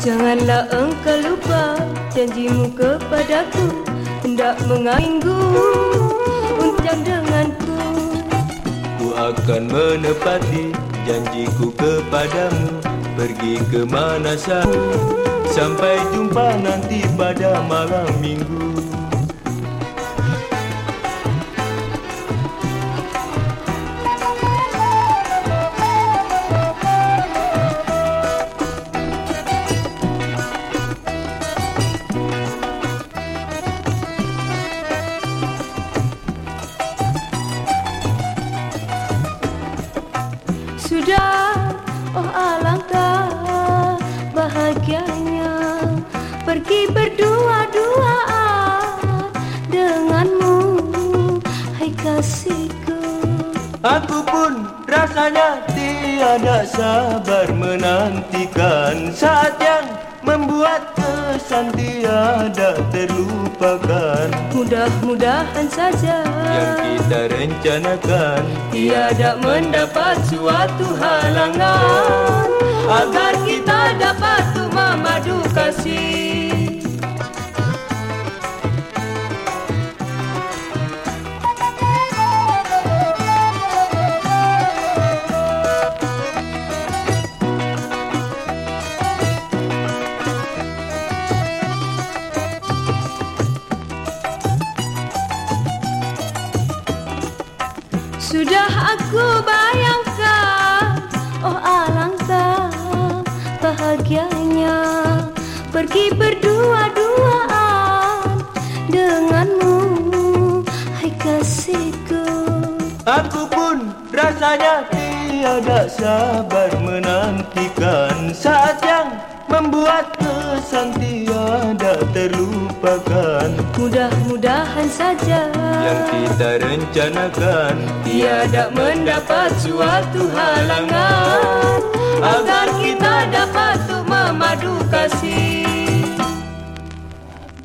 Janganlah engkau lupa janjimu kepadaku. Hendak menginggu unjang denganku. Ku akan menepati janjiku kepadamu. Pergi ke mana saja. Sampai jumpa nanti pada malam minggu Sudah, oh alangkah bahagianya. Pergi berdua-duaan denganmu Hai kasihku. Aku pun rasanya tiada sabar menantikan Saat membuat kesan tiada terlupakan. Mudah-mudahan saja Yang kita rencanakan. Tiada mendapat suatu halangan. Agar kita dapat memadu kasih Sudah aku bayangkan Oh alangkah bahagianya Pergi berdua-duaan Denganmu. Hai kasihku. Aku pun rasanya tiada sabar menantikan Saat yang membuat kesan tiada terlupakan Mudah-mudahan saja. Yang kita rencanakan Tiada mendapat suatu halangan. Agar kita dapat tu memadu kasih